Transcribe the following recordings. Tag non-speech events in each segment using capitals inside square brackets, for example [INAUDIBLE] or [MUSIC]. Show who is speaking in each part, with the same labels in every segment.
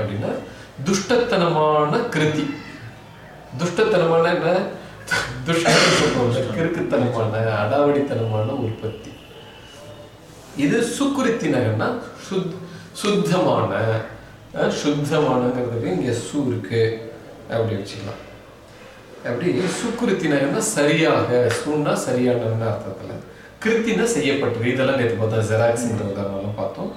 Speaker 1: அப்படின்னா துஷ்டத்தனமான கிருதி. துஷ்டத்தனமான என்ன? கிறுக்குத்தனமான அடாவடித்தனமான உற்பத்தி. இது சுக்குரித்தி நகர்னா சுத் சுத்தமான சுத்தமானங்கிறதுக்கு இங்க சு இருக்கு. அப்படி வச்சுக்கலாம். அப்படி சுக்குருத்தி நகர்னா சரியாக சுன்னா சரியானன்னு அர்த்தத்துல. கிருத்தினா செய்யப்பட்டது. இதெல்லாம் நேற்று பார்த்தா ஜெராக்ஸ்ங்கிற உதாரணம்லாம் பார்த்தோம்.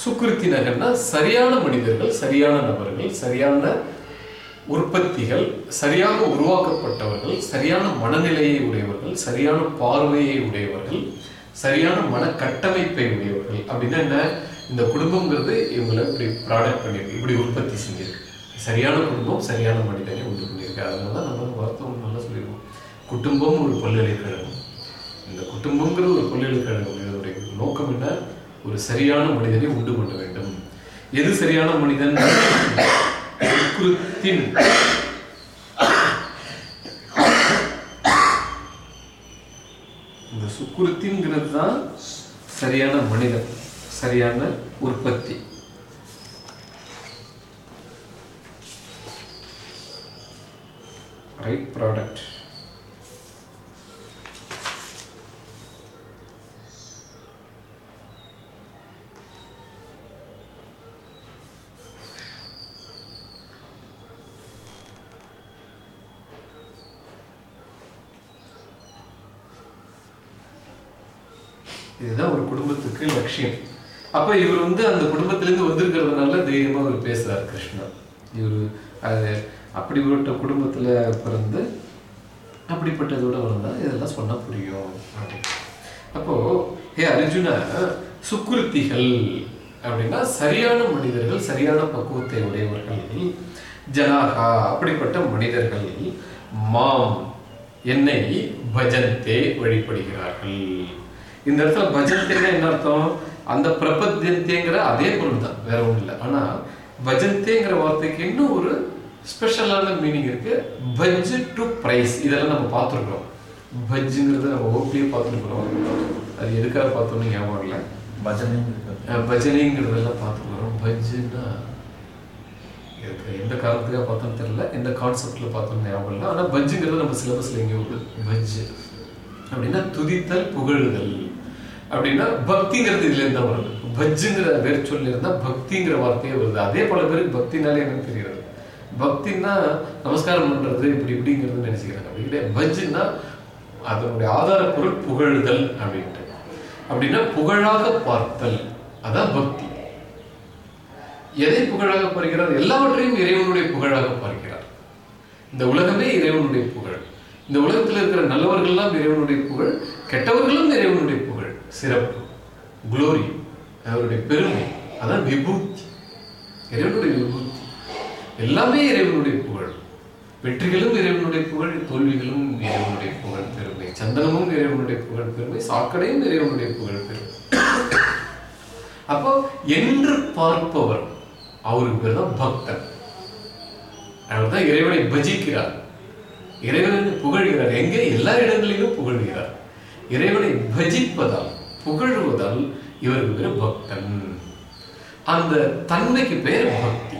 Speaker 1: சுக்கிருத்தி நகர்னா சரியான மனிதர்கள் சரியான நபர்கள் சரியான உற்பத்திகள் சரியாக உருவாக்கப்பட்டவர்கள் சரியான மனநிலையை உடையவர்கள் சரியான பார்வையை உடையவர்கள் சரியான மன கட்டமைப்பை உடையவர்கள் அப்படின்னா என்ன? இந்த குடும்பங்கிறது இவங்களை இப்படி ப்ராடக்ட் பண்ணியிருக்கு இப்படி உற்பத்தி செஞ்சிருக்கு. சரியான குடும்பம் சரியான மனிதனை உண்டு பண்ணியிருக்கு. அதனால தான் நம்ம மருத்துவம் நல்லா சொல்லிடுவோம் குடும்பம் ஒரு பல்கலைக்கழகம் இந்த குடும்பங்கிறது ஒரு பல்கலைக்கழகம் இதனுடைய நோக்கம் என்ன? ஒரு சரியான மனிதனை உண்டு பண்ண வேண்டும். எது சரியான மனிதன்? சுக்ருத்தின் இந்த சுக்குருத்தின்ங்கிறது தான் சரியான மனிதன் சரியான உற்பத்தி. ரைட் ப்ராடக்ட் இதுதான் ஒரு குடும்பத்துக்கு லட்சியம். அப்ப இவர் வந்து அந்த குடும்பத்திலிருந்து வந்திருக்கிறதுனால தைரியமா அவர் பேசுறாரு கிருஷ்ணா இவர் அது அப்படிப்பட்ட குடும்பத்துல பிறந்து அப்படிப்பட்டதோட வளர்ந்தா இதெல்லாம் சொன்னா புரியும் அப்போ ஹே அர்ஜுனா சுக்குருத்திகள் அப்படின்னா சரியான மனிதர்கள் சரியான பக்குவத்தை உடையவர்கள். ஜனாகா அப்படிப்பட்ட மனிதர்கள். மாம் என்னை பஜனத்தை வழிபடுகிறார்கள். இந்த இடத்துல பஜந்தேன்னா என்ன அர்த்தம்? அந்த பிரபத்தியந்தேங்கிற அதே பொருள் தான் வேற ஒண்ணும் இல்லை. ஆனா பஜந்தேங்கிற வார்த்தைக்கு இன்னும் ஒரு ஸ்பெஷலான மீனிங் இருக்கு. Budge to price. இதெல்லாம் நம்ம பார்த்துருக்கோம் பஜ்ஜுங்கிறத நம்ம ஓப்பிலேயே பார்த்துருக்குறோம். அது எதுக்காக பார்த்தோம்னு ஞாபகம் இல்லை
Speaker 2: பஜனை
Speaker 1: பஜனைங்கிறதெல்லாம் பார்த்துக்கிறோம் பஜ்ஜுன்னா எந்த காரணத்துக்காக பார்த்தோம்னு தெரியல. எந்த கான்செப்ட்ல பார்த்தோம்னு ஞாபகம் இல்லை ஆனால் பஜ்ஜுங்கிறது நம்ம சிலபஸ்ல எங்கேயோ வருது பஜ்ஜு அப்படின்னா துதித்தல் புகழுதல். அப்படின்னா பக்திங்கிறது இதுல இருந்தா வருது. பஜ்ஜுங்கிற வேறு சொல்லி இருந்தா பக்திங்கிற வார்த்தையே வருது. அதே பல பேருக்கு பக்தினாலே எனக்கு தெரியாது பக்தின்னா நமஸ்காரம் பண்றது இப்படி இப்படிங்கிறது நினைச்சுக்கிறாங்க. அப்படி கிடையாது. பஜ்ஜுன்னா அதனுடைய ஆதார பொருள் புகழுதல் அப்படின்ட்டு. அப்படின்னா புகழாக பார்த்தல். அதான் பக்தி. எதை புகழாக பார்க்கிறார்? எல்லாவற்றையும் இறைவனுடைய புகழாக பார்க்கிறார். இந்த உலகமே இறைவனுடைய புகழ். இந்த உலகத்தில் இருக்கிற நல்லவர்கள்லாம் இறைவனுடைய புகழ் கெட்டவர்களும் இறைவனுடைய சிறப்பு குளோரி அவருடைய பெருமை அதான் விபூத்தி இறைவனுடைய விபூத்தி எல்லாமே இறைவனுடைய புகழ். வெற்றிகளும் இறைவனுடைய புகழ் தோல்விகளும் இறைவனுடைய புகழ் பெருமை. சந்தனமும் இறைவனுடைய புகழ் பெருமை சாக்கடையும் இறைவனுடைய புகழ் பெருமை. அப்போ என்று பார்ப்பவர் அவருக்கு பேர் தான் பக்தன். அவர் தான் இறைவனை பஜிக்கிறார். இறைவனை புகழ்கிறார். எங்கே? எல்லா இடங்களிலும் புகழ்கிறார். இறைவனை பஜிப்பதால். புகழுவதால் இவருக்கு பேர் பக்தன். அந்த தன்மைக்கு பேர் பக்தி.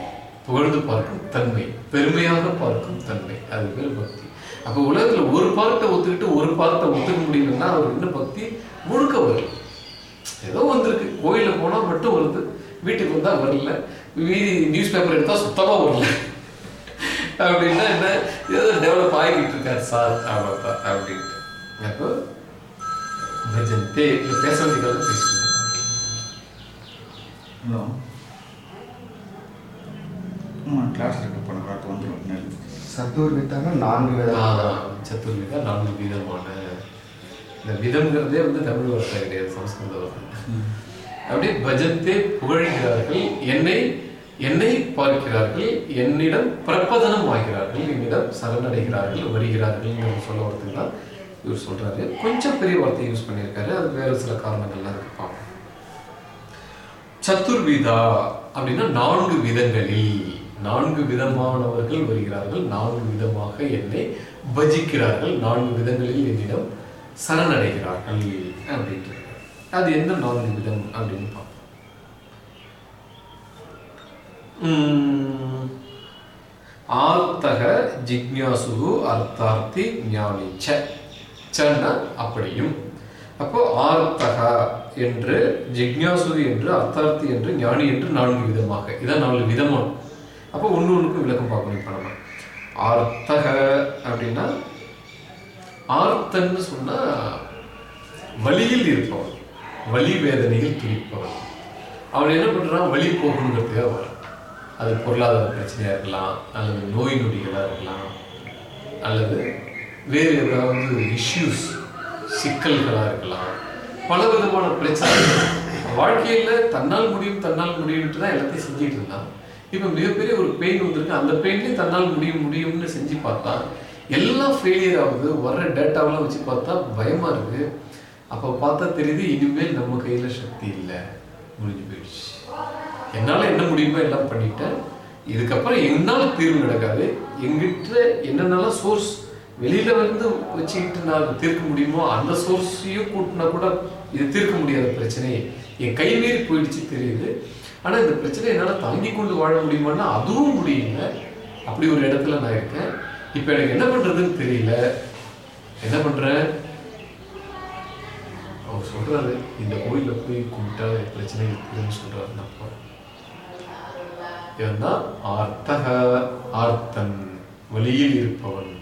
Speaker 1: புகழ்ந்து பார்க்கும் தன்மை பெருமையாக பார்க்கும் தன்மை அது பேர் பக்தி. அப்ப உலகத்துல ஒரு பார்ட்டை ஒத்துக்கிட்டு ஒரு பார்ட்டை ஒத்துக்க முடியலன்னா அவர் என்ன பக்தி? முழுக்க வரும் ஏதோ வந்திருக்கு. கோயில்ல போனா மட்டும் வருது. வீட்டுக்கு வந்தா வரல. வீதி நியூஸ் பேப்பர் எடுத்தா சுத்தமா வரல. அப்படின்னா என்ன? ஏதோ டெவலப் ஆகிக்கிட்டு இருக்காரு சார் அவ்வளோதான் அப்படின்ட்டு. அப்போ பஜந்தே இல்லை பேச வேண்டியதாக பேசுங்க
Speaker 2: ஹலோ ஆமாம் கிளாஸ் இருக்க போன காட்டு வந்துடும் நெல்
Speaker 3: சத்துர்வித்தான நான்கு விதமான
Speaker 1: சத்துர்விதா நான்கு விதமான இந்த விதம்ங்கிறதே வந்து தமிழ் வார்த்தை கிடையாது சமஸ்கிருத வார்த்தை அப்படியே பஜந்தே புகழ்கிறார்கள் என்னை என்னை பார்க்கிறார்கள் என்னிடம் பிரபதனம் ஆகிறார்கள் என்னிடம் சரணடைகிறார்கள் வருகிறார்கள் சொல்ல வரதுக்கு தான் இவர் சொல்றாரு. கொஞ்சம் பெரிய வார்த்தை யூஸ் பண்ணியிருக்காரு. அது வேற சில காரணங்கள்லாம் இருக்கு. பார்ப்போம். சத்துர்விதா அப்படின்னா நான்கு விதங்களில். நான்கு விதமானவர்கள் வருகிறார்கள். நான்கு விதமாக என்னை பஜிக்கிறார்கள். நான்கு விதங்களில் என்னிடம் சரணடைகிறார்கள் அப்படின்ட்டு அது என்ன நான்கு விதம் அப்படின்னு பார்ப்போம். உம், ஆர்த்தக ஜிக்யாசு அர்த்தார்த்தி ஞானிச்ச. சன்னா அப்படியும். அப்போ ஆர்த்தகா என்று ஜிக்யாசு என்று அர்த்தார்த்தி என்று ஞானி என்று நான்கு விதமாக. இதான் நாலு விதமான அப்போ ஒன்று ஒன்றுக்கு விளக்கம் பார்க்கணும் இப்போ நம்ம. ஆர்த்தக அப்படின்னா ஆர்த்தன்னு சொன்னால் வலியில் இருப்பவன். வலி வேதனையில் துடிப்பவன். அவன் என்ன பண்ணுறான் வலி போகணுங்கிறதுக்காக வரான். அது பொருளாதார பிரச்சனையாக இருக்கலாம் அல்லது நோய் நொடிகளாக இருக்கலாம் அல்லது வேறு ஏதாவது இஷ்யூஸ் சிக்கல்களாக இருக்கலாம். பல விதமான பிரச்சனைகள் வாழ்க்கையில் தன்னால் முடியும் தன்னால் முடியும்ட்டு தான் எல்லாத்தையும் செஞ்சுட்டு இருந்தான் இப்போ மிகப்பெரிய ஒரு பெயின் வந்திருக்கு. அந்த பெயின்லேயும் தன்னால் முடியும் முடியும்னு செஞ்சு பார்த்தா எல்லாம் ஃபெயிலியர் ஆகுது வர்ற டேட்டாவெல்லாம் வச்சு பார்த்தா பயமாக இருக்கு. அப்போ பார்த்தா தெரியுது இனிமேல் நம்ம கையில் சக்தி இல்லை. முடிஞ்சு போயிடுச்சு. என்னால் என்ன முடியுமோ எல்லாம் பண்ணிட்டேன். இதுக்கப்புறம் என்னால் தீர்வு நடக்காது. எங்கிட்ட என்னென்னலாம் சோர்ஸ் வெளியில வந்து வச்சுக்கிட்டு நான் தீர்க்க முடியுமோ அந்த சோர்ஸையும் கூட்டினா கூட இது தீர்க்க முடியாத பிரச்சனை. என் கை மீறி போயிடுச்சு தெரியுது. ஆனா இந்த பிரச்சனை என்னால தாங்கி கொண்டு வாழ முடியுமான்னா அதுவும் முடியல. அப்படி ஒரு இடத்துல நான் இருக்கேன். இப்ப எனக்கு என்ன பண்றதுன்னு தெரியல. என்ன பண்றேன் அவர் சொல்றாரு இந்த கோயில போய் கும்பிட்டா என் பிரச்சனை இருக்குதுன்னு சொல்றாரு. நான் போறேன் இவன் தான் ஆர்த்தக ஆர்த்தன். வழியில் இருப்பவன்.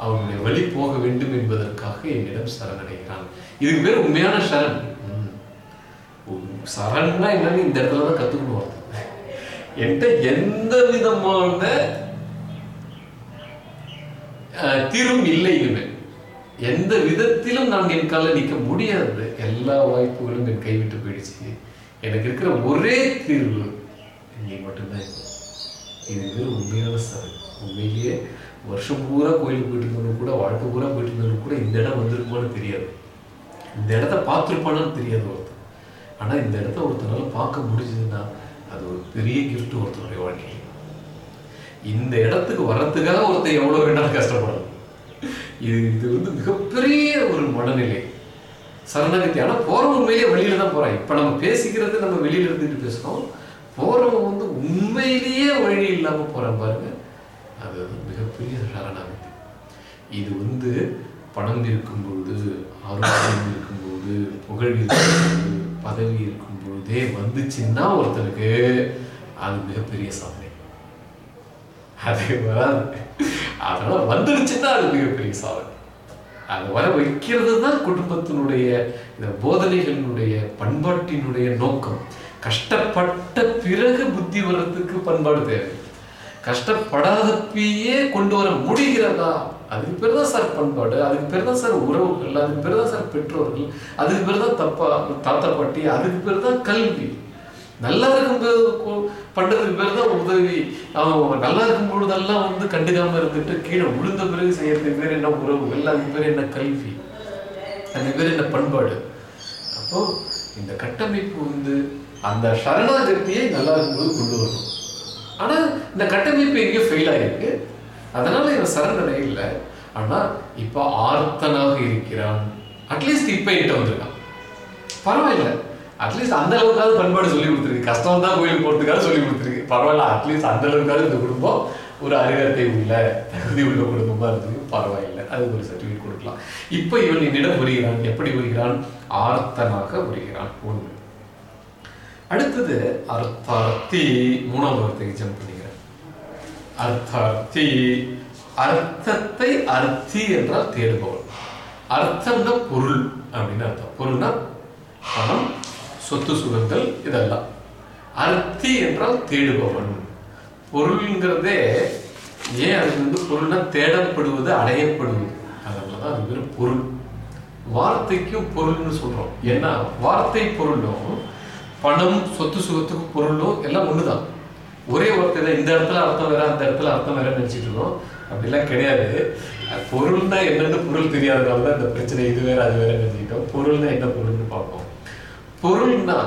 Speaker 1: அவனுடைய வழி போக வேண்டும் என்பதற்காக என்னிடம் சரணடைகிறான். இதுக்கு பேர் உண்மையான சரண். உம், சரண்னா என்னன்னு இந்த இடத்துல தான் கத்துக்கணும் என்கிட்ட எந்த விதமான அஹ், தீர்வும் இல்லை இனிமே. எந்த விதத்திலும் நான் என் கால நிற்க முடியாது. எல்லா வாய்ப்புகளும் என் கைவிட்டு போயிடுச்சு. எனக்கு இருக்கிற ஒரே தீர்வு நீ மட்டும்தான் இது உண்மையான சரண். உண்மையிலேயே வருஷம் பூரா கோயிலுக்கு போயிட்டு இருந்தவங்க கூட வாழ்க்கை பூரா போயிட்டு இருந்தவங்க கூட இந்த இடம் வந்திருக்குமான்னு தெரியாது. இந்த இடத்த பார்த்துருப்பானான்னு தெரியாது ஒருத்தர் ஆனால் இந்த இடத்த ஒருத்தனால பார்க்க முடிஞ்சதுன்னா அது ஒரு பெரிய கிஃப்ட் ஒருத்தருடைய வாழ்க்கையில். இந்த இடத்துக்கு வர்றதுக்காக ஒருத்தன் எவ்வளோ வேணாலும் கஷ்டப்படணும் இது இது வந்து மிகப்பெரிய ஒரு மனநிலை. சரணாகத்தி ஆனால் போறவன் உண்மையிலே வெளியில தான் போகிறான் இப்போ நம்ம பேசிக்கிறது நம்ம வெளியில இருந்துட்டு பேசுகிறோம் போகிறவங்க வந்து உண்மையிலேயே வழி இல்லாமல் போகிறேன் பாருங்கள் அது வந்து மிகப்பெரிய சரணாகதி. இது வந்து பணம் இருக்கும் பொழுது ஆரோக்கியம் இருக்கும்போது புகழ் இருக்கும்போது பதவி இருக்கும் பொழுதே வந்துச்சுன்னா ஒருத்தனுக்கு அது மிகப்பெரிய சாதனை. அது வராது அதனால வந்துடுச்சுன்னா அது மிகப்பெரிய சாதனை. அது வர வைக்கிறது தான் குடும்பத்தினுடைய இந்த போதனைகளினுடைய பண்பாட்டினுடைய நோக்கம். கஷ்டப்பட்ட பிறகு புத்தி வர்றதுக்கு பண்பாடு தேவை கஷ்டப்படாதப்பயே கொண்டு வர முடிகிறதா? அதுக்கு பேர் தான் சார் பண்பாடு. அதுக்கு பேர் தான் சார் உறவுகள். அதுக்கு பேர் தான் சார் பெற்றோர்கள். அதுக்கு பேர் தான் தப்பா தாத்தா பாட்டி. அதுக்கு பேர் தான் கல்வி. நல்லா இருக்கும்போது பண்றதுக்கு பேர் தான் உதவி. அவன் நல்லா இருக்கும் பொழுதெல்லாம் வந்து கண்டுக்காம இருந்துட்டு கீழே விழுந்த பிறகு செய்யறதுக்கு பேர் என்ன உறவுகள்? அதுக்கு பேர் என்ன கல்வி? அதுக்கு பேர் என்ன பண்பாடு? அப்போ இந்த கட்டமைப்பு வந்து அந்த சரணாகத்தியை நல்லா இருக்கும்போது கொண்டு வரணும். ஆனால் இந்த கட்டமைப்பு எங்கேயோ ஃபெயில் ஆகிருக்கு அதனால் இவன் சரணடை இல்லை. ஆனால் இப்போ ஆர்த்தனாக இருக்கிறான். அட்லீஸ்ட் இப்போ என்கிட்ட வந்திருக்கான். பரவாயில்ல. அட்லீஸ்ட் அந்த அளவுக்காவது பண்பாடு சொல்லி கொடுத்துருக்கு. கஷ்டம் தான் கோயிலுக்கு போகிறதுக்காக சொல்லி கொடுத்துருக்கு. பரவாயில்ல. அட்லீஸ்ட் அந்த அளவுக்காவது இந்த குடும்பம் ஒரு அறிவத்தை உள்ள தகுதி உள்ள குடும்பமாக இருந்தது பரவாயில்லை. அதுக்கு ஒரு சர்டிஃபிகேட் கொடுக்கலாம். இப்போ இவன் என்னிடம் வருகிறான். எப்படி வருகிறான்? ஆர்த்தனாக வருகிறான். ஒன்று அடுத்தது அர்த்தார்த்தி மூணாவது வார்த்தைக்கு ஜம்ப் பண்ணிக்கிறேன். அர்த்தார்த்தி அர்த்தத்தை அர்த்தி என்றால் தேடுபவன் அர்த்தம்னா பொருள் அப்படின்னு அர்த்தம். பொருள்னா பணம் சொத்து சுகங்கள் இதெல்லாம். அர்த்தி என்றால் தேடுபவன். பொருள்ங்கிறதே ஏன் அது வந்து பொருள்னா தேடப்படுவது அடையப்படுவது? அதனால தான் அது பேர் பொருள். வார்த்தைக்கும் பொருள்னு சொல்றோம். ஏன்னா வார்த்தை பொருளும் பணம் சொத்து சுகத்துக்கு பொருளும் எல்லாம் ஒண்ணுதான். ஒரே ஒருத்தர் தான் இந்த இடத்துல அர்த்தம் வேற அந்த இடத்துல அர்த்தம் வேற நினைச்சிட்டு இருக்கோம். அப்படிலாம் கிடையாது. பொருள்னா என்னன்னு பொருள் தெரியாதனால தான் இந்த பிரச்சனை இது வேற அது வேற நினைச்சிட்டோம். பொருள்னா என்ன பொருள்னு பார்ப்போம். பொருள்னா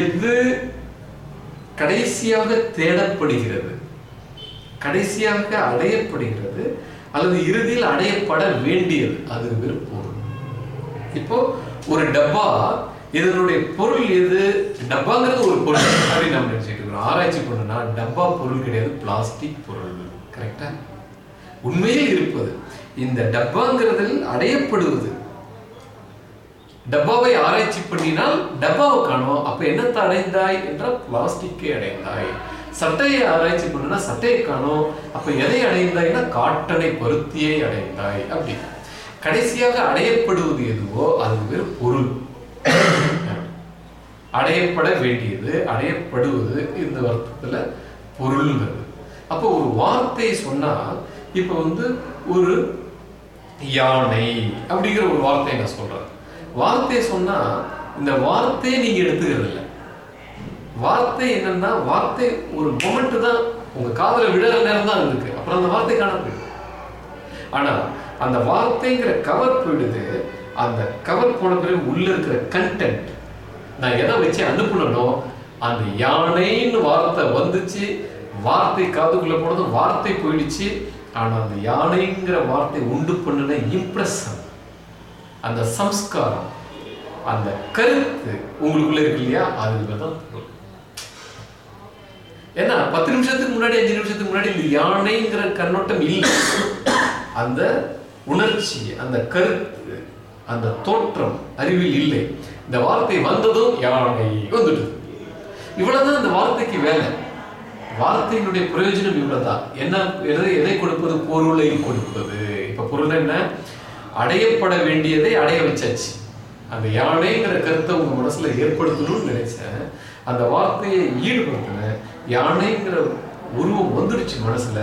Speaker 1: எது கடைசியாக தேடப்படுகிறது? கடைசியாக அடையப்படுகிறது அல்லது இறுதியில் அடையப்பட வேண்டியது? அது பேர் பொருள். இப்போ ஒரு டப்பா இதனுடைய பொருள் எது? டப்பாங்கிறது ஒரு பொருள். அப்படின்னு நம்ம நினைச்சிட்டு ஆராய்ச்சி பண்ணணும்னா டப்பா பொருள் கிடையாது பிளாஸ்டிக் பொருள். கரெக்டா உண்மையில் இருப்பது இந்த டப்பாங்கிறதில் அடையப்படுவது. டப்பாவை ஆராய்ச்சி பண்ணினால் டப்பாவை காணும் அப்ப என்னத்தை அடைந்தாய் என்றால் பிளாஸ்டிக்கை அடைந்தாய். சட்டையை ஆராய்ச்சி பண்ணுனா சட்டையை காணும். அப்ப எதை அடைந்தாய்னா காட்டனை பருத்தியை அடைந்தாய். அப்படி. கடைசியாக அடையப்படுவது எதுவோ அது பேர் பொருள். அடையப்பட வேண்டியது அடையப்படுவது இந்த அர்த்தத்துல பொருள்ங்கிறது. அப்போ ஒரு வார்த்தை சொன்னால் இப்போ வந்து ஒரு யானை அப்படிங்கிற ஒரு வார்த்தையை நான் சொல்கிறேன் வார்த்தை சொன்னால் இந்த வார்த்தையை நீங்க எடுத்துக்கிறது இல்லை. வார்த்தை என்னன்னா வார்த்தை ஒரு மொமெண்ட் தான் உங்க காதுல விழற நேரம் தான் இருக்கு. அப்புறம் அந்த வார்த்தை காண போயிடும் ஆனா அந்த வார்த்தைங்கிற கவர் போயிடுது அந்த கவர் போன பிறகு உள்ள இருக்கிற கண்டென்ட் நான் எதை வச்சு அனுப்பணும் அந்த யானைன்னு வார்த்தை வந்துச்சு. வார்த்தை காதுக்குள்ள போனது வார்த்தை போயிடுச்சு. ஆனா அந்த யானைங்கிற வார்த்தை உண்டு பண்ணின இம்ப்ரெஷன் அந்த சம்ஸ்காரம் அந்த கருத்து உங்களுக்குள்ள இருக்கு இல்லையா? அதுக்கு தான் பொருள். ஏன்னா பத்து நிமிஷத்துக்கு முன்னாடி அஞ்சு நிமிஷத்துக்கு முன்னாடி இந்த யானைங்கிற கண்ணோட்டம் இல்லை. அந்த உணர்ச்சி அந்த கருத்து அந்த தோற்றம் அறிவில் இல்லை. இந்த வார்த்தை வந்ததும் யானை வந்துடுது இவ்வளவுதான் இந்த வார்த்தைக்கு வேலை. வார்த்தையினுடைய பிரயோஜனம் இவ்வளவுதான். என்ன எதை எதை கொடுப்பது? பொருளை கொடுப்பது. இப்ப பொருள் என்ன? அடையப்பட வேண்டியதை அடைய வச்சாச்சு. அந்த யானைங்கிற கருத்தை உங்க மனசுல ஏற்படுத்தணும்னு நினைச்சேன். அந்த வார்த்தையை ஈடுபடுத்தின யானைங்கிற உருவம் வந்துடுச்சு மனசுல.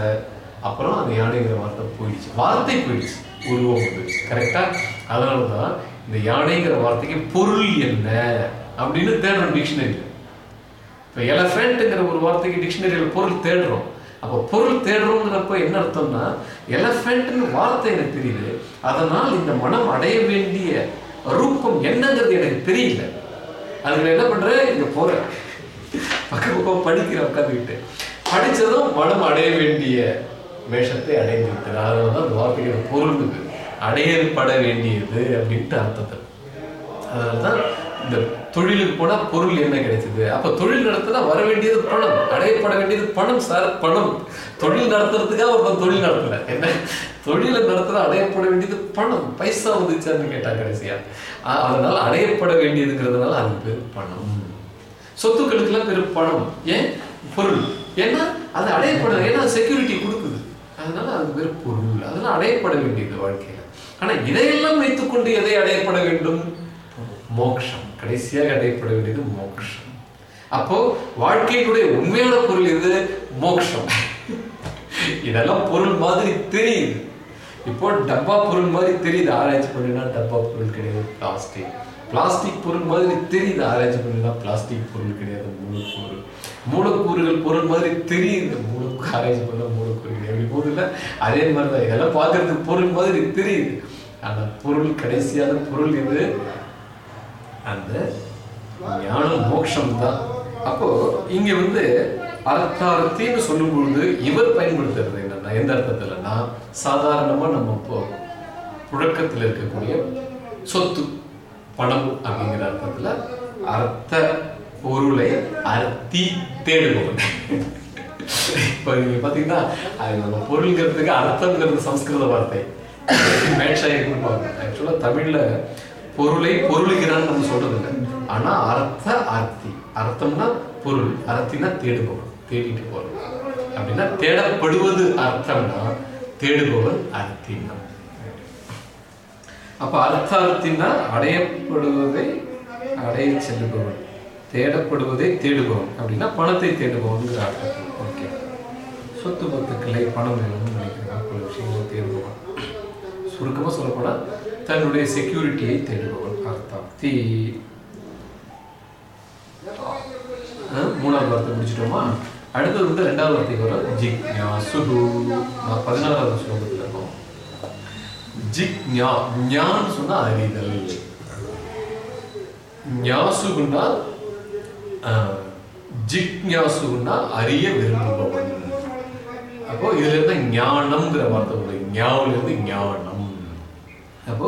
Speaker 1: அப்புறம் அந்த யானைங்கிற வார்த்தை போயிடுச்சு. வார்த்தை போயிடுச்சு. உருவம் கரெக்டாக கரெக்டா அதனாலதான் இந்த யானைங்கிற வார்த்தைக்கு பொருள் என்ன அப்படின்னு தேடுறோம் டிக்ஷனரியில் இப்போ எலஃபெண்ட்டுங்கிற ஒரு வார்த்தைக்கு டிக்ஷனரியில் பொருள் தேடுறோம். அப்போ பொருள் தேடுறோங்கிறப்ப என்ன அர்த்தம்னா எலஃபென்ட்னு வார்த்தை எனக்கு தெரியுது. அதனால் இந்த மனம் அடைய வேண்டிய ரூபம் என்னங்கிறது எனக்கு தெரியல. அதுக்கு நான் என்ன பண்றேன் இங்கே போறேன் பக்கம் பக்கம் படிக்கிறேன் உட்காந்துக்கிட்டு படித்ததும் மனம் அடைய வேண்டிய வேஷத்தை அடைந்து விட்டது அதனால தான் அந்த பொருள் அடையப்பட வேண்டியது அப்படின்ட்டு அர்த்தத்தை அதனால தான் இந்த தொழிலுக்கு போனால் பொருள் என்ன கிடைச்சது? அப்ப தொழில் நடத்தினா வர வேண்டியது பணம். அடையப்பட வேண்டியது பணம் சார் பணம். தொழில் நடத்துறதுக்காக ஒருத்தன் தொழில் நடத்தல. என்ன? தொழிலை நடத்தினா அடையப்பட வேண்டியது பணம். பைசா வந்துச்சான்னு கேட்டா கடைசியா. அ- அதனால அடையப்பட வேண்டியதுங்கிறதுனால அது பேர் பணம். சொத்துக்களுக்கெல்லாம் பேர் பணம். ஏன்? பொருள். ஏன்னா அது அடையப்பட ஏன்னா செக்யூரிட்டி கொடுக்குது. அதனால அது பேர் பொருள் அதெல்லாம் அடையப்பட வேண்டியது வாழ்க்கையில. ஆனா இதையெல்லாம் வைத்துக்கொண்டு எதை அடையப்பட வேண்டும்? மோக்ஷம். கடைசியாக அடையப்பட வேண்டியது மோக்ஷம். அப்போ வாழ்க்கையினுடைய உண்மையான பொருள் எது? மோக்ஷம். இதெல்லாம் பொருள் மாதிரி தெரியுது. இப்போ டப்பா பொருள் மாதிரி தெரியுது. ஆராய்ச்சி பண்ணினா டப்பா பொருள் கிடையாது. பிளாஸ்டிக் பிளாஸ்டிக் பொருள் மாதிரி தெரியுது ஆராய்ச்சி பண்ணினா பிளாஸ்டிக் பொருள் கிடையாது மூலக்கூறு. மூலக்கூறுகள் பொருள் மாதிரி தெரியுது. மூலக்கு ஆராய்ச்சி பண்ணலாம் மூலக்கூறு கிடையாது. அப்படி போதில்ல அதே மாதிரி தான் இதெல்லாம் பார்க்கறதுக்கு பொருள் மாதிரி தெரியுது. அந்த பொருள் கடைசியான பொருள் இது அந்த ஞானம் மோட்சம் தான். அப்போ இங்க வந்து அர்த்தார்த்தின்னு சொல்லும் பொழுது இவர் பயன்படுத்துறது என்னன்னா எந்த அர்த்தத்துலன்னா சாதாரணமா நம்ம இப்போ புழக்கத்தில் இருக்கக்கூடிய சொத்து. பணம் அப்படிங்கிற அர்த்தத்துல அர்த்த பொருளை அர்த்தி தேடுபவன். இப்போ நீங்க பாத்தீங்கன்னா அது நம்ம பொருள்ங்கிறதுக்கு அர்த்தம்ங்கிறது சம்ஸ்கிருத வார்த்தை. மேட்சாக ஆக்சுவலா தமிழ்ல பொருளை பொருளுகிறான்னு நம்ம சொல்றது இல்லை ஆனா அர்த்த அர்த்தி. அர்த்தம்னா பொருள். அர்த்தினா தேடுபவன். தேடிட்டு போறது. அப்படின்னா தேடப்படுவது அர்த்தம்னா தேடுபவன் அர்த்தின்னா அப்ப அர்த்தார்த்தினா அடையப்படுவதை அடைய செல்லுபவன். தேடப்படுவதை தேடுபவன். அப்படின்னா பணத்தை தேடுபவன்கிற அர்த்தம். ஓகே சொத்து பத்துக்களை பணம் வேணும்னு நினைக்கிறேன். பல விஷயங்களை தேடுபவன். சுருக்கமாக சொல்லப்போனா தன்னுடைய செக்யூரிட்டியை தேடுபவன். அர்த்தம். தி. மூணாவது வார்த்தை முடிச்சிட்டோமா? அடுத்தது வந்து ரெண்டாவது வார்த்தைக்கு வரும். ஜிக்ஞாசுகு நான் பதினாறாவது ஸ்லோகத்தில் ஜிக்ஞா ஞான்னு சொன்னா அறிதல் ஞாசுகுன்னா அஹ், ஜிக்ஞாசுகுன்னா அறிய விரும்புபவன் அப்போ இதுல இருந்து ஞானம்ங்கிற வார்த்தை வருது ஞாவுல இருந்து ஞானம் அப்போ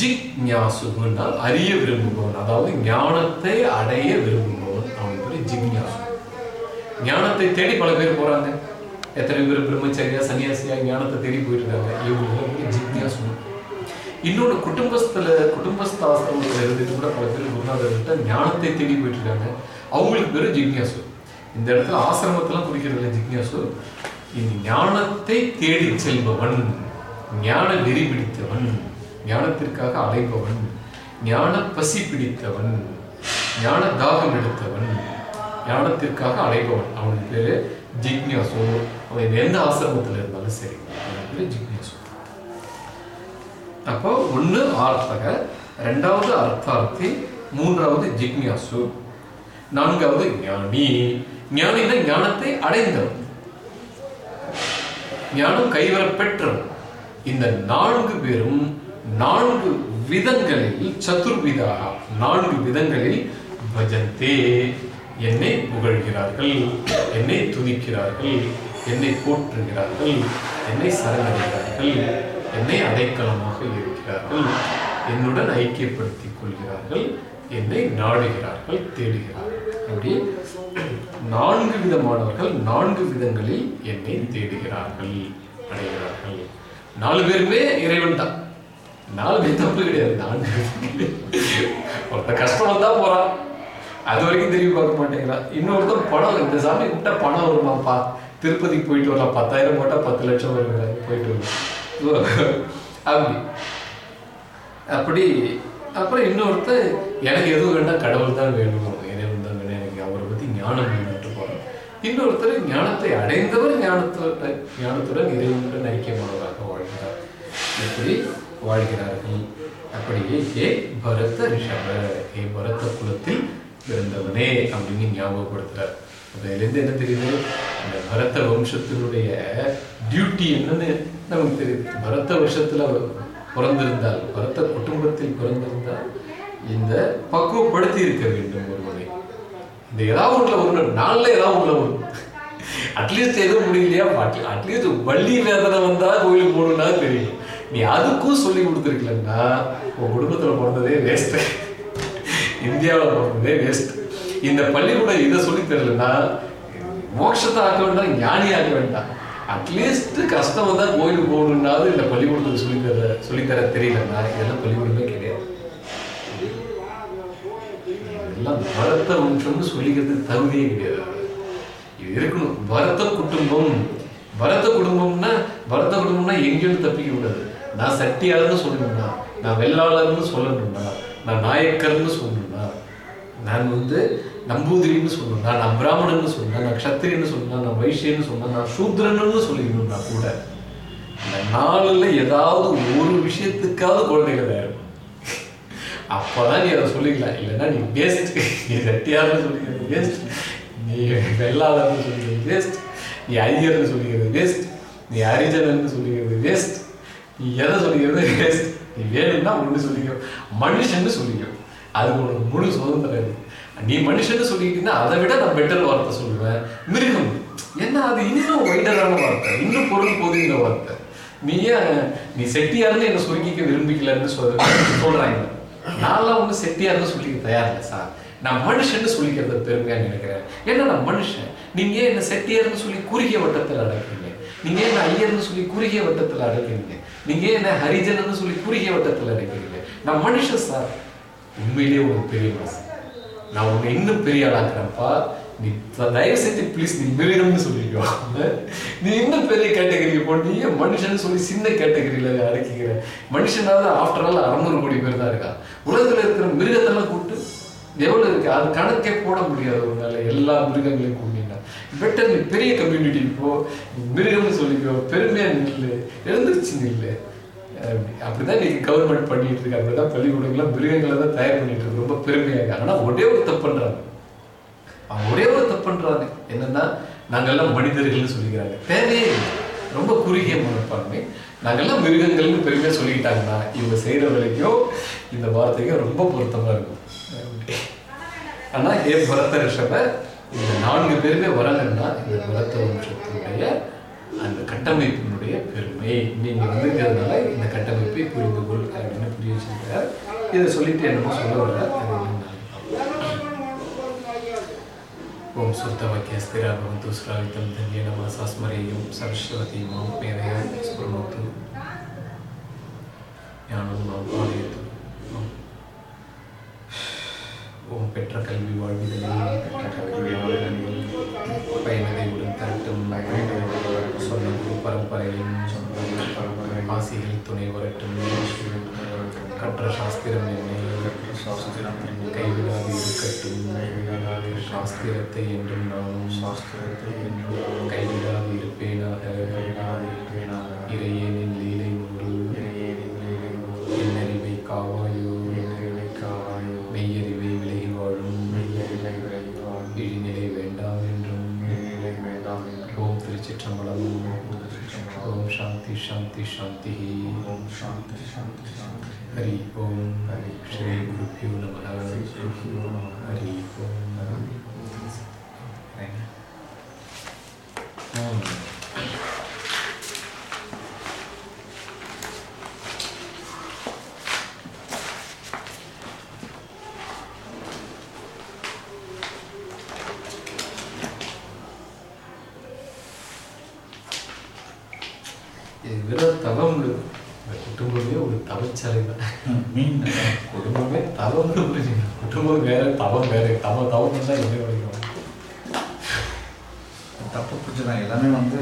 Speaker 1: ஜிக்ஞாசுகுன்னா அறிய விரும்புபவன் அதாவது ஞானத்தை அடைய விரும்புபவன் அவன் பேரு ஜிக்ஞாசு ஞானத்தை தேடி பல பேர் போறாங்க எத்தனை பேர் பிரம்மச்சரியா சன்னியாசியா ஞானத்தை தேடி போயிட்டு இருக்காங்க இவங்க ஜிக்னியாசு இன்னொரு குடும்பஸ்தல குடும்பஸ்த ஆசிரமத்தில் இருந்துட்டு கூட பல பேர் குருநாதர்கிட்ட ஞானத்தை தேடி போயிட்டு இருக்காங்க அவங்களுக்கு பேர் ஜிக்னியாசு இந்த இடத்துல ஆசிரமத்தெல்லாம் குறிக்கிறது இல்லை ஜிக்னியாசு இந்த ஞானத்தை தேடி செல்பவன் ஞான நெறி பிடித்தவன் ஞானத்திற்காக அலைபவன் ஞான பசி பிடித்தவன் ஞான தாகம் எடுத்தவன் ஞானத்திற்காக அலைபவன் அவனுக்கு பேரு ஜிக்னியாசோ அவன் எந்த ஆசிரமத்தில் இருந்தாலும் சரி. அவனுக்கு அப்போ ஒண்ணு ஆர்த்தக ரெண்டாவது அர்த்தார்த்தி மூன்றாவது ஜிக்னியாசு நான்காவது ஞானி. ஞானினா ஞானத்தை அடைந்தவன். ஞானம் கைவர பெற்றவன். இந்த நான்கு பேரும் நான்கு விதங்களில் சதுர்விதா நான்கு விதங்களில் பஜந்தே. என்னை புகழ்கிறார்கள் என்னை துதிக்கிறார்கள். என்னை போற்றுகிறார்கள் என்னை சரணடைகிறார்கள் என்னை அடைக்கலமாக இருக்கிறார்கள் என்னுடன் ஐக்கியப்படுத்திக் கொள்கிறார்கள் என்னை நாடுகிறார்கள் தேடுகிறார்கள். அப்படி நான்கு விதமானவர்கள் நான்கு விதங்களில் என்னை தேடுகிறார்கள் அடைகிறார்கள். நாலு பேருமே இறைவன் தான். நாலு பேர் தப்பு கிடையாது நான்கு விதங்களில். ஒருத்தன் கஷ்டம் வந்தா போறான். அது வரைக்கும் திரும்பி பார்க்க மாட்டேங்கிறான். இன்னொருத்தர் பணம் இந்த சாமி கிட்ட பணம் வருமாப்பா. திருப்பதிக்கு போயிட்டு வரலாம். பத்தாயிரம் போட்டா பத்து லட்சம் வருகிறாங்க போயிட்டு வரலாம். அப்படி. அப்படி அப்புறம் இன்னொருத்தர் எனக்கு எதுவும் வேண்டாம் கடவுள் தான் வேணும். இறைவன் தான் வேணும் எனக்கு அவரை பத்தி ஞானம் வேணும்ட்டு போறோம் இன்னொருத்தர் ஞானத்தை அடைந்தவர் ஞானத்துடன் ஞானத்துடன் இறைவனுடன் ஐக்கியமானவராக வாழ்கிறார். எப்படி? வாழ்கிறார்கள். அப்படியே ஏ பரத ரிஷப ஏ பரத குலத்தில் பிறந்தவனே அப்படின்னு ஞாபகப்படுத்துகிறார் அதுலேருந்து என்ன தெரியுது? அந்த பரத வம்சத்தினுடைய டியூட்டி என்னன்னு நமக்கு தெரியுது. பரத வருஷத்துல பிறந்திருந்தால் பரத குடும்பத்தில் பிறந்திருந்தால் இந்த பக்குவப்படுத்தி இருக்க வேண்டும் ஒருவரை. இந்த ஏதாவது ஒன்றுல ஒரு நாளில் ஏதாவது ஒன்றுல வரும் அட்லீஸ்ட் எதுவும் முடியலையா? அட்லீஸ்ட் வள்ளி வேதனை வந்தா கோயிலுக்கு போகணும்னா தெரியும். நீ அதுக்கும் சொல்லி கொடுத்துருக்கலன்னா உன் குடும்பத்துல பிறந்ததே வேஸ்ட் இந்தியாவில் பிறந்ததே வேஸ்ட் இந்த பள்ளிக்கூடம் இதை சொல்லி தரலன்னா மோட்சத்தை ஆக்க வேண்டாம். ஞானி ஆக்க வேண்டாம் அட்லீஸ்ட் கஷ்டம் தான் கோயிலுக்கு போகணும்னாவது இந்த பள்ளிக்கூடத்துக்கு சொல்லி தர சொல்லித்தர தர தெரியலன்னா இதெல்லாம் பள்ளிக்கூடமே கிடையாது. இதெல்லாம் பரத வம்சம்னு சொல்லிக்கிறதுக்கு தகுதியே கிடையாது. இது இருக்கணும். பரத குடும்பம். பரத குடும்பம்னா பரத குடும்பம்னா எங்கேயும் தப்பிக்க கூடாது. நான் சட்டியார்னு சொல்லணும்னா நான் வெள்ளாளர்னு சொல்லணும்னா நான் நாயக்கர்னு சொல்லணும்னா நான் வந்து நம்பூதிரின்னு சொல்லணும். நான் அப்ராமணன்னு சொல்லணும். நான் க்ஷத்திரியன்னு சொல்லணும். நான் வைஷ்யன்னு சொல்லணும். நான் சூத்ரன்னு சொல்லிக்கணும்னா கூட இந்த நாளில் ஏதாவது ஒரு விஷயத்துக்காவது குழந்தைகள் இருக்கும் அப்பதான் நீ அதை சொல்லிக்கலாம். இல்லைன்னா நீ வேஸ்ட் நீ ரெட்டியார்னு சொல்லிக்கிறது வேஸ்ட் நீ வெள்ளாளர்னு சொல்லிக்கிறது வேஸ்ட் நீ ஐயர்னு சொல்லிக்கிறது வேஸ்ட் நீ ஹரிஜனன்னு சொல்லிக்கிறது வேஸ்ட் நீ எதை சொல்லிக்கிறது வேஸ்ட் நீ வேணும்னா ஒன்று சொல்லிக்கோ. மனுஷன்னு சொல்லிக்கோ. அதுக்கு உனக்கு முழு சுதந்திரம் இருக்குது நீ மனுஷன் சொல்லிக்கிட்டீங்கன்னா அதை விட நான் பெட்டர் வார்த்தை சொல்லுவேன். மிருகம். என்ன அது? இன்னும் வைடரான வார்த்தை. இன்னும் பொருள் போதுங்கிற வார்த்தை. நீ ஏன் நீ செட்டியார்னு என்ன சுருங்கிக்க விரும்பிக்கலன்னு சொல் சொல்றாங்க. நான்லாம் ஒன்றும் செட்டியார்னு சொல்லிக்க தயாரில்லை சார் நான் மனுஷன்னு சொல்லிக்கிறத பெருமையா நினைக்கிறேன். ஏன்னா நான் மனுஷன். நீங்க ஏன் என்ன செட்டியார்னு சொல்லி குறுகிய வட்டத்தில் அடைக்கிறீங்க? நீங்க ஏன் என்ன ஐயர்னு சொல்லி குறுகிய வட்டத்தில் அடைக்கிறீங்க? நீங்க என்ன ஹரிஜனன்னு சொல்லி குறுகிய வட்டத்தில் அடைக்கிறீங்க? நான் மனுஷன் சார் உண்மையிலேயே ஒரு பெரிய மனசு. நான் உன்னை இன்னும் பெரிய ஆளாக்குறேன்ப்பா. நீ தயவு செஞ்சு ப்ளீஸ் நீ மிருகம்னு சொல்லிக்கோ. [LAUGHS] நீ இன்னும் பெரிய கேட்டகரிக்கு போட்டு நீ மனுஷன் சொல்லி சின்ன கேட்டகரியில அடக்கிக்கிற. மனுஷனாவது ஆஃப்டர் ஆல் அறநூறு கோடி பேர் தான் இருக்கா? உலகத்துல இருக்கிற மிருகத்தெல்லாம் கூப்பிட்டு எவ்வளவு இருக்கு? அது கணக்கே போட முடியாது உன்னால. எல்லா மிருகங்களையும் கூட்டினா பெட்டர் நீ பெரிய கம்யூனிட்டி போ. மிருகம்னு சொல்லிக்கோ. பெருமையா நில்லு. எழுந்திருச்சு நில்லு. அப்படிதான் நீங்க கவர்மெண்ட் பண்ணிட்டு இருக்கு அப்படிதான் பள்ளிக்கூடங்கள்லாம் மிருகங்களை தான் தயார் பண்ணிட்டு இருக்கு ரொம்ப பெருமையாக ஆனா ஒரே ஒரு தப்பு பண்றாங்க. அவங்க ஒரே ஒரு தப்பு பண்றாங்க. என்னன்னா நாங்கெல்லாம் மனிதர்கள்னு சொல்லிக்கிறாங்க. தேவையே ரொம்ப குறுகிய மனப்பான்மை. நாங்கெல்லாம் மிருகங்கள்னு பெருமையா சொல்லிக்கிட்டாங்கன்னா இவங்க செய்யற வேலைக்கும் இந்த வார்த்தைக்கும் ரொம்ப பொருத்தமா இருக்கும். ஆனா ஏ பரத ரிஷப இந்த நான்கு பேருமே வராங்கன்னா இந்த பரத வம்சத்தினுடைய அந்த கட்டமைப்பினுடைய பெருமை. நீங்க வந்திருக்கிறதுனால இந்த கட்டமைப்பை புரிந்து கொள் அப்படின்னு புரிய வச்சிருக்கிறார். இதை சொல்லிட்டு என்னமோ சொல்ல வர ஓம் சுத்தவாக்கிய ஸ்திரா பவந்து ஸ்ராவித்தம் தன்யேன நம சாஸ்மரையும் சரஸ்வதி மாம் மேதையா ஸ்புரணோத்து. ஞானம் மாம் ஆலயத்து ஓம் பெற்ற கல்வி வாழ்வில்
Speaker 2: பெற்ற கல்வி வாழ்விதனில்
Speaker 1: பரம்பரையின்
Speaker 2: சொந்த குரு
Speaker 1: ஆசிகள் துணை வரட்டும் கற்ற சாஸ்திரம் என்னை
Speaker 2: சாஸ்திரம் என்னை
Speaker 1: கைவிடாது இருக்கட்டும்.
Speaker 2: கைவிடாது
Speaker 1: சாஸ்திரத்தை என்றும் நானும்
Speaker 2: சாஸ்திரத்தை என்றும்
Speaker 1: கைவிடாது இருப்பேனாக.
Speaker 2: शांति
Speaker 1: शांति ओम
Speaker 2: शांति
Speaker 1: शांति हरि ओम।
Speaker 2: हरि श्री गुरुभ्यो
Speaker 1: नमः। हरि
Speaker 2: ओम।
Speaker 1: हरि இது வெறும் தவம் குடும்பமே ஒரு தவச்சாலை தான்
Speaker 2: மீன்.
Speaker 1: குடும்பமே தவம்னு புரிஞ்சுங்க குடும்பம் வேற தவம் வேற. தவ தவம் தான் என்ன வரைக்கும்?
Speaker 2: தப்பு புரிஞ்சுதான். எல்லாமே வந்து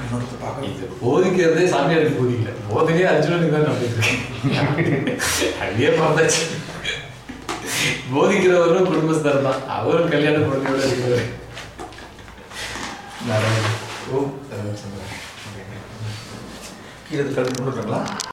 Speaker 2: கண்ணோடத்தை பார்க்க
Speaker 1: இது போதிக்கிறதே சாமியாருக்கு போதிக்கல. போதனையே அர்ஜுனனுக்கு தான் நம்பிட்டு அப்படியே பார்த்தாச்சு போதிக்கிறவரும் குடும்பஸ்தர் தான். அவரும் கல்யாண குழந்தையோட இருக்கிறவர்.
Speaker 2: கீழே கழுத்து கொண்டு வரலாம்